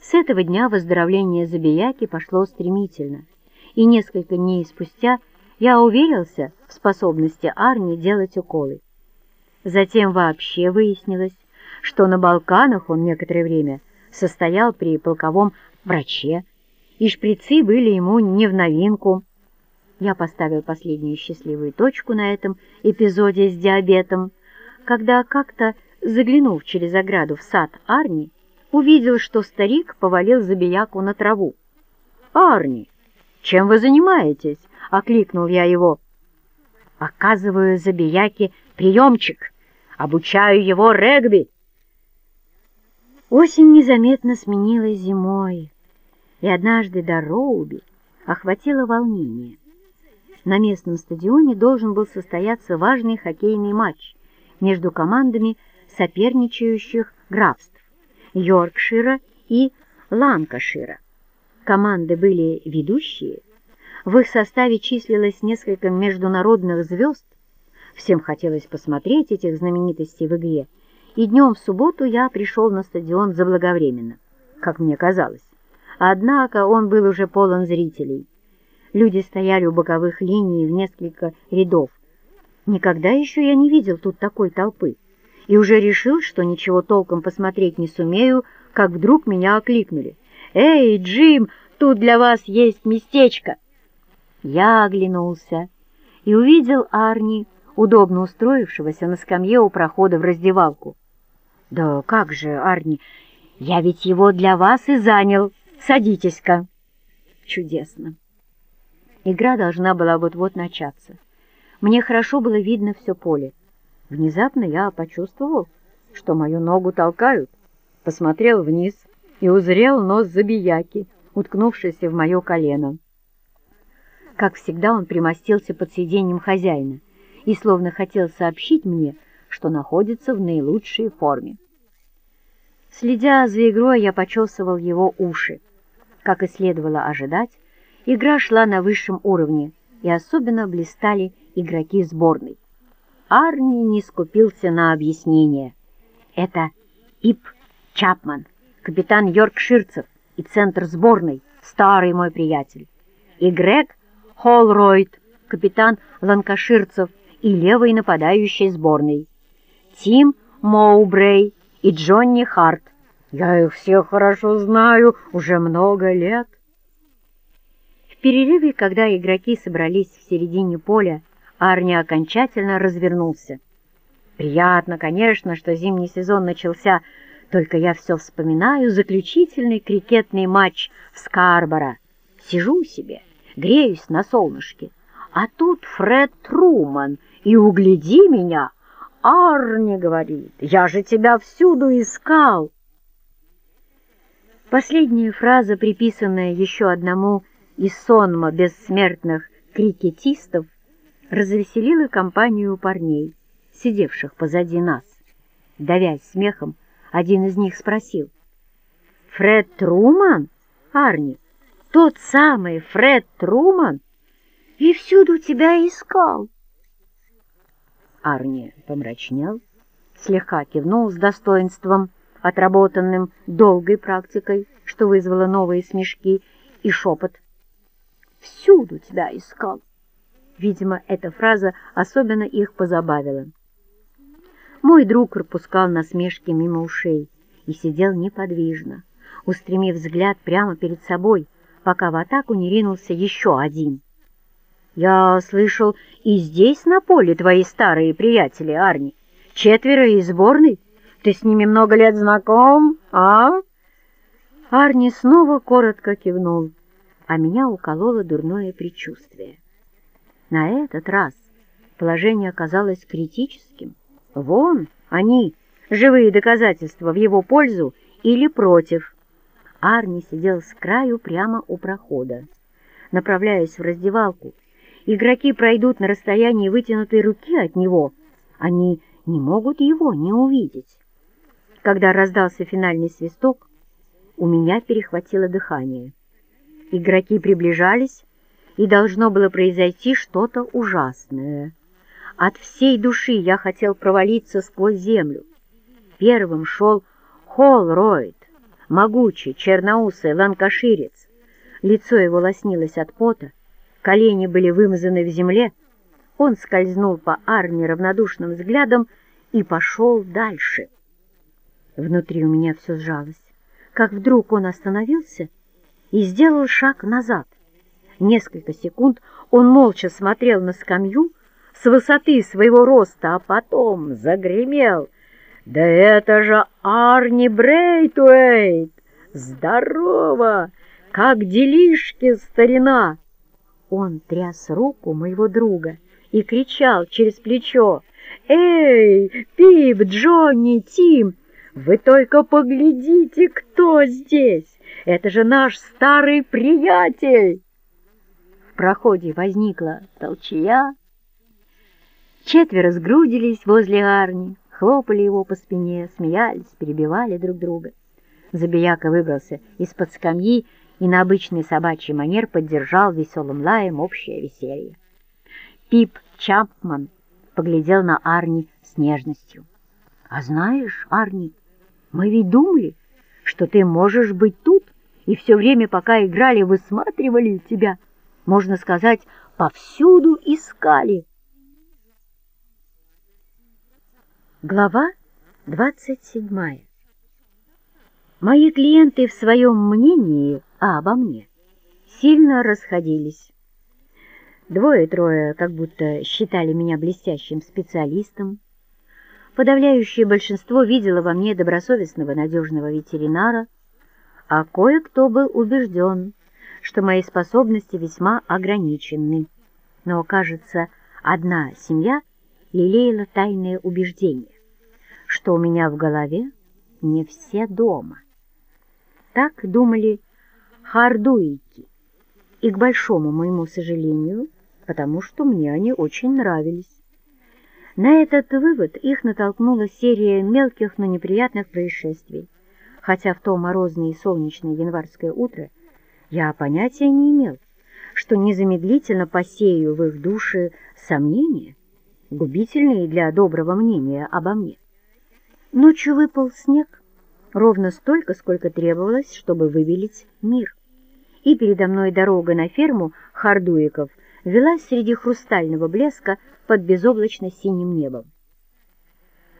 С этого дня выздоровление Забияки пошло стремительно, и несколько дней спустя я уверился в способности Арни делать уколы. Затем вообще выяснилось, что на Балканах он некоторое время состоял при полковом враче, и шприцы были ему не в новинку. Я поставил последнюю счастливую точку на этом эпизоде с диабетом, когда как-то, заглянув через ограду в сад Арни, увидел, что старик повалил забияку на траву. «Арни, чем вы занимаетесь?» — окликнул я его. «Оказываю забияке приемчик, обучаю его регби». Осень незаметно сменилась зимой, и однажды до Роуби охватило волнение. На местном стадионе должен был состояться важный хоккейный матч между командами соперничающих графств. Йоркшира и Ланкашира. Команды были ведущие, в их составе числилось несколько международных звезд, всем хотелось посмотреть этих знаменитостей в игре, и днем в субботу я пришел на стадион заблаговременно, как мне казалось. Однако он был уже полон зрителей. Люди стояли у боковых линий в несколько рядов. Никогда еще я не видел тут такой толпы и уже решил, что ничего толком посмотреть не сумею, как вдруг меня окликнули. «Эй, Джим, тут для вас есть местечко!» Я оглянулся и увидел Арни, удобно устроившегося на скамье у прохода в раздевалку. «Да как же, Арни, я ведь его для вас и занял. Садитесь-ка!» Чудесно! Игра должна была вот-вот начаться. Мне хорошо было видно все поле. Внезапно я почувствовал, что мою ногу толкают, посмотрел вниз и узрел нос забияки, уткнувшийся в мое колено. Как всегда он примостился под сиденьем хозяина и словно хотел сообщить мне, что находится в наилучшей форме. Следя за игрой, я почесывал его уши. Как и следовало ожидать, игра шла на высшем уровне, и особенно блистали игроки сборной. Арни не скупился на объяснение. Это Ип Чапман, капитан Йоркширцев и центр сборной, старый мой приятель. И Грег Холройд, капитан ланкаширцев и левый нападающий сборной. Тим Моубрей и Джонни Харт. Я их всех хорошо знаю, уже много лет. В перерыве, когда игроки собрались в середине поля, Арни окончательно развернулся. Приятно, конечно, что зимний сезон начался Только я все вспоминаю заключительный крикетный матч в Скарборо. Сижу себе, греюсь на солнышке, а тут Фред Труман, и угляди меня, Арни говорит, я же тебя всюду искал. Последняя фраза, приписанная еще одному из сонма бессмертных крикетистов, развеселила компанию парней, сидевших позади нас. Давясь смехом, один из них спросил. «Фред Труман? Арни, тот самый Фред Труман? И всюду тебя искал!» Арни помрачнел, слегка кивнул с достоинством, отработанным долгой практикой, что вызвало новые смешки и шепот. «Всюду тебя искал!» Видимо, эта фраза особенно их позабавила. Мой друг пропускал насмешки мимо ушей и сидел неподвижно, устремив взгляд прямо перед собой, пока в атаку не ринулся еще один. «Я слышал, и здесь на поле твои старые приятели, Арни, четверо из сборной. Ты с ними много лет знаком, а?» Арни снова коротко кивнул, а меня укололо дурное предчувствие. На этот раз положение оказалось критическим. Вон они, живые доказательства в его пользу или против. Арни сидел с краю прямо у прохода. Направляясь в раздевалку, игроки пройдут на расстоянии вытянутой руки от него. Они не могут его не увидеть. Когда раздался финальный свисток, у меня перехватило дыхание. Игроки приближались, и должно было произойти что-то ужасное. От всей души я хотел провалиться сквозь землю. Первым шел Холройд, могучий, черноусый ланкаширец. Лицо его лоснилось от пота, колени были вымазаны в земле. Он скользнул по армии равнодушным взглядом и пошел дальше. Внутри у меня все сжалось, как вдруг он остановился и сделал шаг назад. Несколько секунд он молча смотрел на скамью, с высоты своего роста, а потом загремел. «Да это же Арни Брейтуэйт! Здорово! Как делишки, старина!» Он тряс руку моего друга и кричал через плечо. «Эй, Пип, Джонни, Тим, вы только поглядите, кто здесь! Это же наш старый приятель!» В проходе возникла толчья, Четверо сгрудились возле Арни, хлопали его по спине, смеялись, перебивали друг друга. Забияка выбрался из-под скамьи и на обычный собачий манер поддержал веселым лаем общее веселье. Пип Чапман поглядел на Арни с нежностью. «А знаешь, Арни, мы ведь думали, что ты можешь быть тут, и все время, пока играли, высматривали тебя, можно сказать, повсюду искали». Глава 27. Мои клиенты в своем мнении обо мне сильно расходились. Двое-трое как будто считали меня блестящим специалистом. Подавляющее большинство видело во мне добросовестного надежного ветеринара, а кое-кто был убежден, что мои способности весьма ограничены. Но, кажется, одна семья лелеяла тайное убеждение что у меня в голове не все дома. Так думали хардуики, и к большому моему сожалению, потому что мне они очень нравились. На этот вывод их натолкнула серия мелких, но неприятных происшествий, хотя в то морозное и солнечное январское утро я понятия не имел, что незамедлительно посею в их души сомнения, губительные для доброго мнения обо мне. Ночью выпал снег, ровно столько, сколько требовалось, чтобы выбелить мир. И передо мной дорога на ферму Хардуиков велась среди хрустального блеска под безоблачно-синим небом.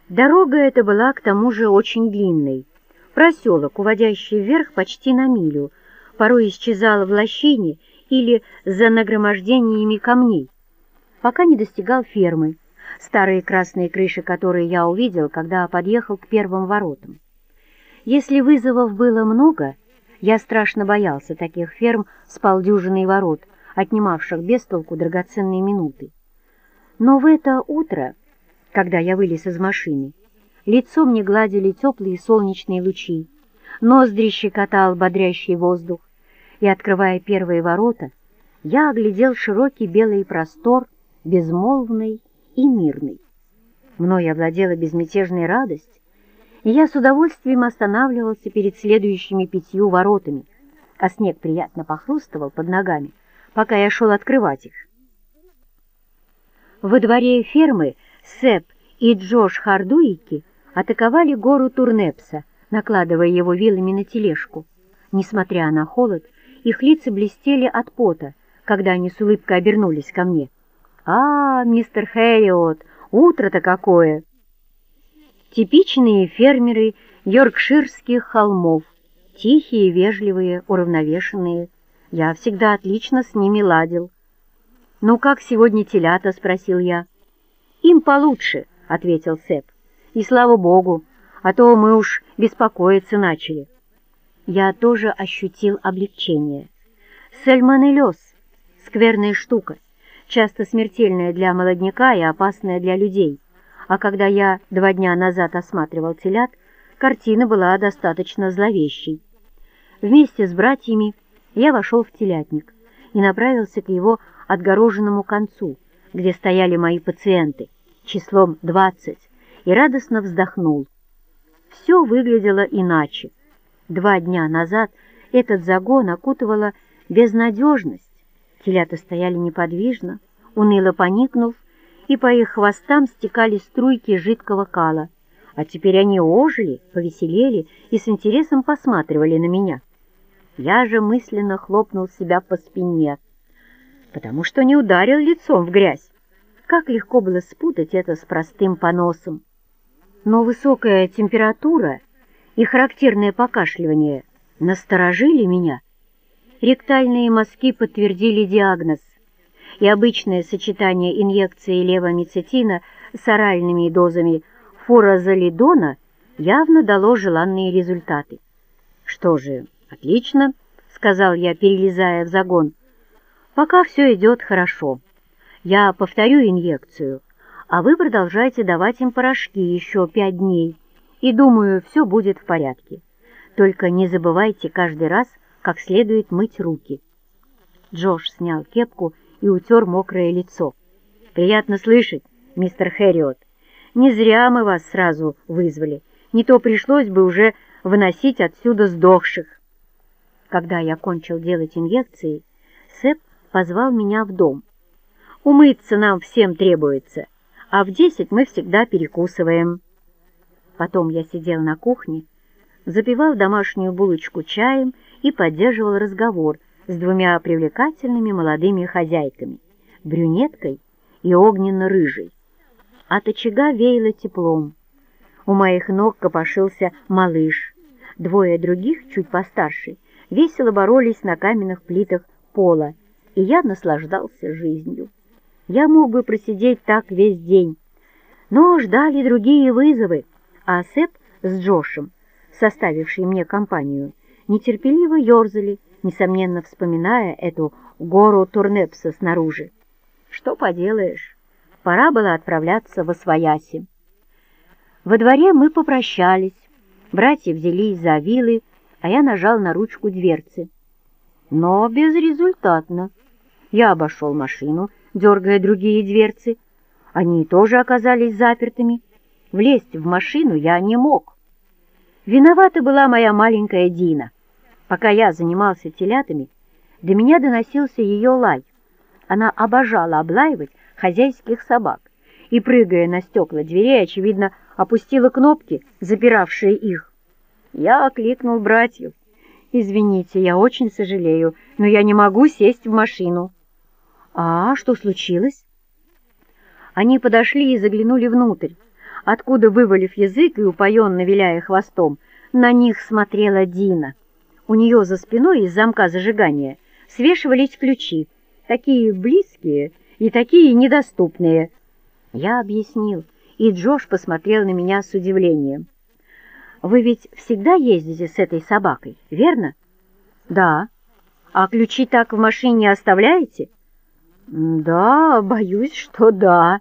Дорога эта была к тому же очень длинной. Проселок, уводящий вверх почти на милю, порой исчезал в лощине или за нагромождениями камней, пока не достигал фермы, старые красные крыши, которые я увидел, когда подъехал к первым воротам. Если вызовов было много, я страшно боялся таких ферм с полдюжиной ворот, отнимавших без толку драгоценные минуты. Но в это утро, когда я вылез из машины, лицо мне гладили теплые солнечные лучи, ноздри щекотал бодрящий воздух, и, открывая первые ворота, я оглядел широкий белый простор, безмолвный и мирный. Мной овладела безмятежная радость, и я с удовольствием останавливался перед следующими пятью воротами, а снег приятно похрустывал под ногами, пока я шел открывать их. Во дворе фермы Сэп и Джош Хардуики атаковали гору Турнепса, накладывая его вилами на тележку. Несмотря на холод, их лица блестели от пота, когда они с улыбкой обернулись ко мне. «А, мистер Хэриот, утро-то какое!» Типичные фермеры йоркширских холмов, тихие, вежливые, уравновешенные. Я всегда отлично с ними ладил. «Ну как сегодня телята?» — спросил я. «Им получше», — ответил Сэп. «И слава богу, а то мы уж беспокоиться начали». Я тоже ощутил облегчение. Сальмонеллез — скверная штука, часто смертельная для молодняка и опасная для людей а когда я два дня назад осматривал телят, картина была достаточно зловещей. Вместе с братьями я вошел в телятник и направился к его отгороженному концу, где стояли мои пациенты, числом двадцать, и радостно вздохнул. Все выглядело иначе. Два дня назад этот загон окутывала безнадежность. Телята стояли неподвижно, уныло поникнув, и по их хвостам стекали струйки жидкого кала. А теперь они ожили, повеселели и с интересом посматривали на меня. Я же мысленно хлопнул себя по спине, потому что не ударил лицом в грязь. Как легко было спутать это с простым поносом. Но высокая температура и характерное покашливание насторожили меня. Ректальные мазки подтвердили диагноз и обычное сочетание инъекции левомицетина с оральными дозами фуразолидона явно дало желанные результаты. «Что же, отлично», — сказал я, перелезая в загон. «Пока все идет хорошо. Я повторю инъекцию, а вы продолжайте давать им порошки еще пять дней, и, думаю, все будет в порядке. Только не забывайте каждый раз, как следует мыть руки». Джош снял кепку и утер мокрое лицо. «Приятно слышать, мистер Хэриот. Не зря мы вас сразу вызвали. Не то пришлось бы уже выносить отсюда сдохших». Когда я кончил делать инъекции, Сэп позвал меня в дом. «Умыться нам всем требуется, а в десять мы всегда перекусываем». Потом я сидел на кухне, запивал домашнюю булочку чаем и поддерживал разговор с двумя привлекательными молодыми хозяйками, брюнеткой и огненно-рыжей. От очага веяло теплом. У моих ног копошился малыш. Двое других, чуть постарше, весело боролись на каменных плитах пола, и я наслаждался жизнью. Я мог бы просидеть так весь день, но ждали другие вызовы, а Сэп с Джошем, составивший мне компанию, нетерпеливо ерзали, несомненно вспоминая эту гору Турнепса снаружи. Что поделаешь, пора было отправляться во Свояси. Во дворе мы попрощались, братья взялись за вилы, а я нажал на ручку дверцы. Но безрезультатно. Я обошел машину, дергая другие дверцы. Они тоже оказались запертыми. Влезть в машину я не мог. Виновата была моя маленькая Дина. Пока я занимался телятами, до меня доносился ее лай. Она обожала облаивать хозяйских собак и, прыгая на стекла дверей, очевидно, опустила кнопки, запиравшие их. Я окликнул братьев. «Извините, я очень сожалею, но я не могу сесть в машину». «А что случилось?» Они подошли и заглянули внутрь, откуда, вывалив язык и упоенно виляя хвостом, на них смотрела Дина. У нее за спиной из замка зажигания свешивались ключи, такие близкие и такие недоступные. Я объяснил, и Джош посмотрел на меня с удивлением. Вы ведь всегда ездите с этой собакой, верно? Да. А ключи так в машине оставляете? Да, боюсь, что да.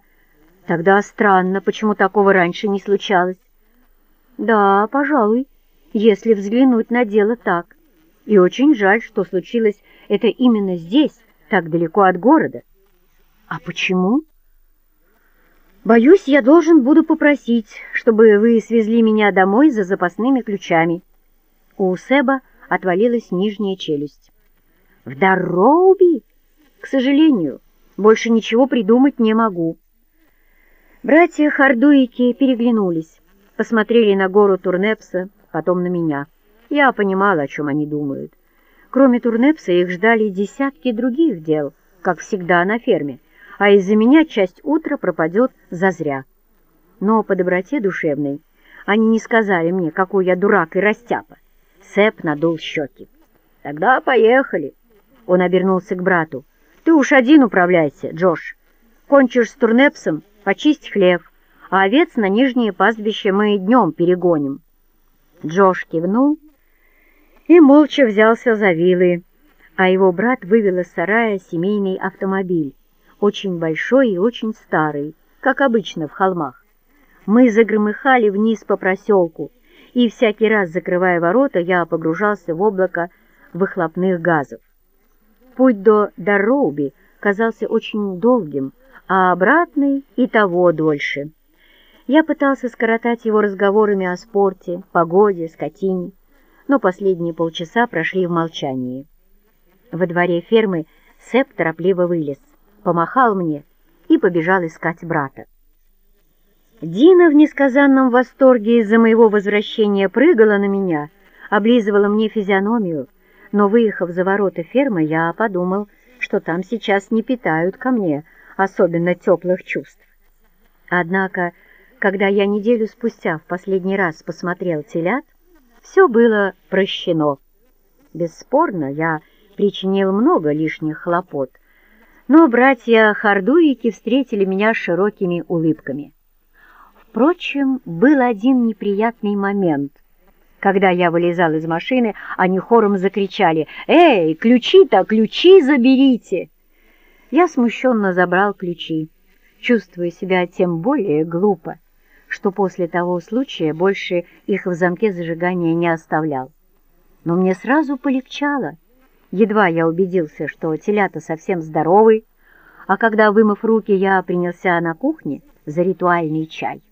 Тогда странно, почему такого раньше не случалось. Да, пожалуй, если взглянуть на дело так. И очень жаль, что случилось это именно здесь, так далеко от города. А почему? Боюсь, я должен буду попросить, чтобы вы свезли меня домой за запасными ключами. У Себа отвалилась нижняя челюсть. В Дарроуби? К сожалению, больше ничего придумать не могу. Братья Хардуики переглянулись, посмотрели на гору Турнепса, потом на меня. Я понимала, о чем они думают. Кроме Турнепса их ждали десятки других дел, как всегда на ферме, а из-за меня часть утра пропадет зазря. Но по доброте душевной они не сказали мне, какой я дурак и растяпа. Сэп надул щеки. «Тогда поехали!» Он обернулся к брату. «Ты уж один управляйся, Джош. Кончишь с турнепсом, почисть хлев, а овец на нижнее пастбище мы днем перегоним». Джош кивнул и молча взялся за вилы, а его брат вывел из сарая семейный автомобиль, очень большой и очень старый, как обычно в холмах. Мы загромыхали вниз по проселку, и всякий раз, закрывая ворота, я погружался в облако выхлопных газов. Путь до Дарроуби казался очень долгим, а обратный и того дольше. Я пытался скоротать его разговорами о спорте, погоде, скотине, но последние полчаса прошли в молчании. Во дворе фермы Сэп торопливо вылез, помахал мне и побежал искать брата. Дина в несказанном восторге из-за моего возвращения прыгала на меня, облизывала мне физиономию, но, выехав за ворота фермы, я подумал, что там сейчас не питают ко мне особенно теплых чувств. Однако, когда я неделю спустя в последний раз посмотрел телят, все было прощено. Бесспорно, я причинил много лишних хлопот, но братья Хардуики встретили меня широкими улыбками. Впрочем, был один неприятный момент. Когда я вылезал из машины, они хором закричали «Эй, ключи-то, ключи заберите!» Я смущенно забрал ключи, чувствуя себя тем более глупо, что после того случая больше их в замке зажигания не оставлял. Но мне сразу полегчало. Едва я убедился, что телята совсем здоровы, а когда, вымыв руки, я принялся на кухне за ритуальный чай,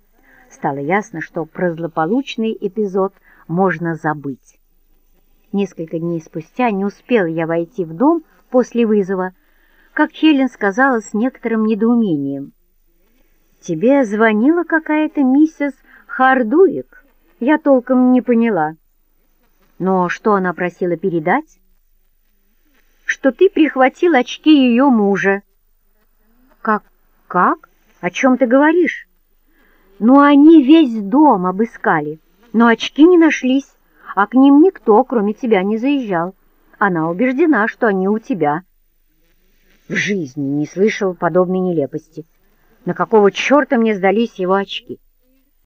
стало ясно, что про злополучный эпизод – можно забыть. Несколько дней спустя не успел я войти в дом после вызова, как Хелен сказала с некоторым недоумением. «Тебе звонила какая-то миссис Хардуик? Я толком не поняла». «Но что она просила передать?» «Что ты прихватил очки ее мужа». «Как? Как? О чем ты говоришь?» «Ну, они весь дом обыскали» но очки не нашлись, а к ним никто, кроме тебя, не заезжал. Она убеждена, что они у тебя. В жизни не слышал подобной нелепости. На какого черта мне сдались его очки?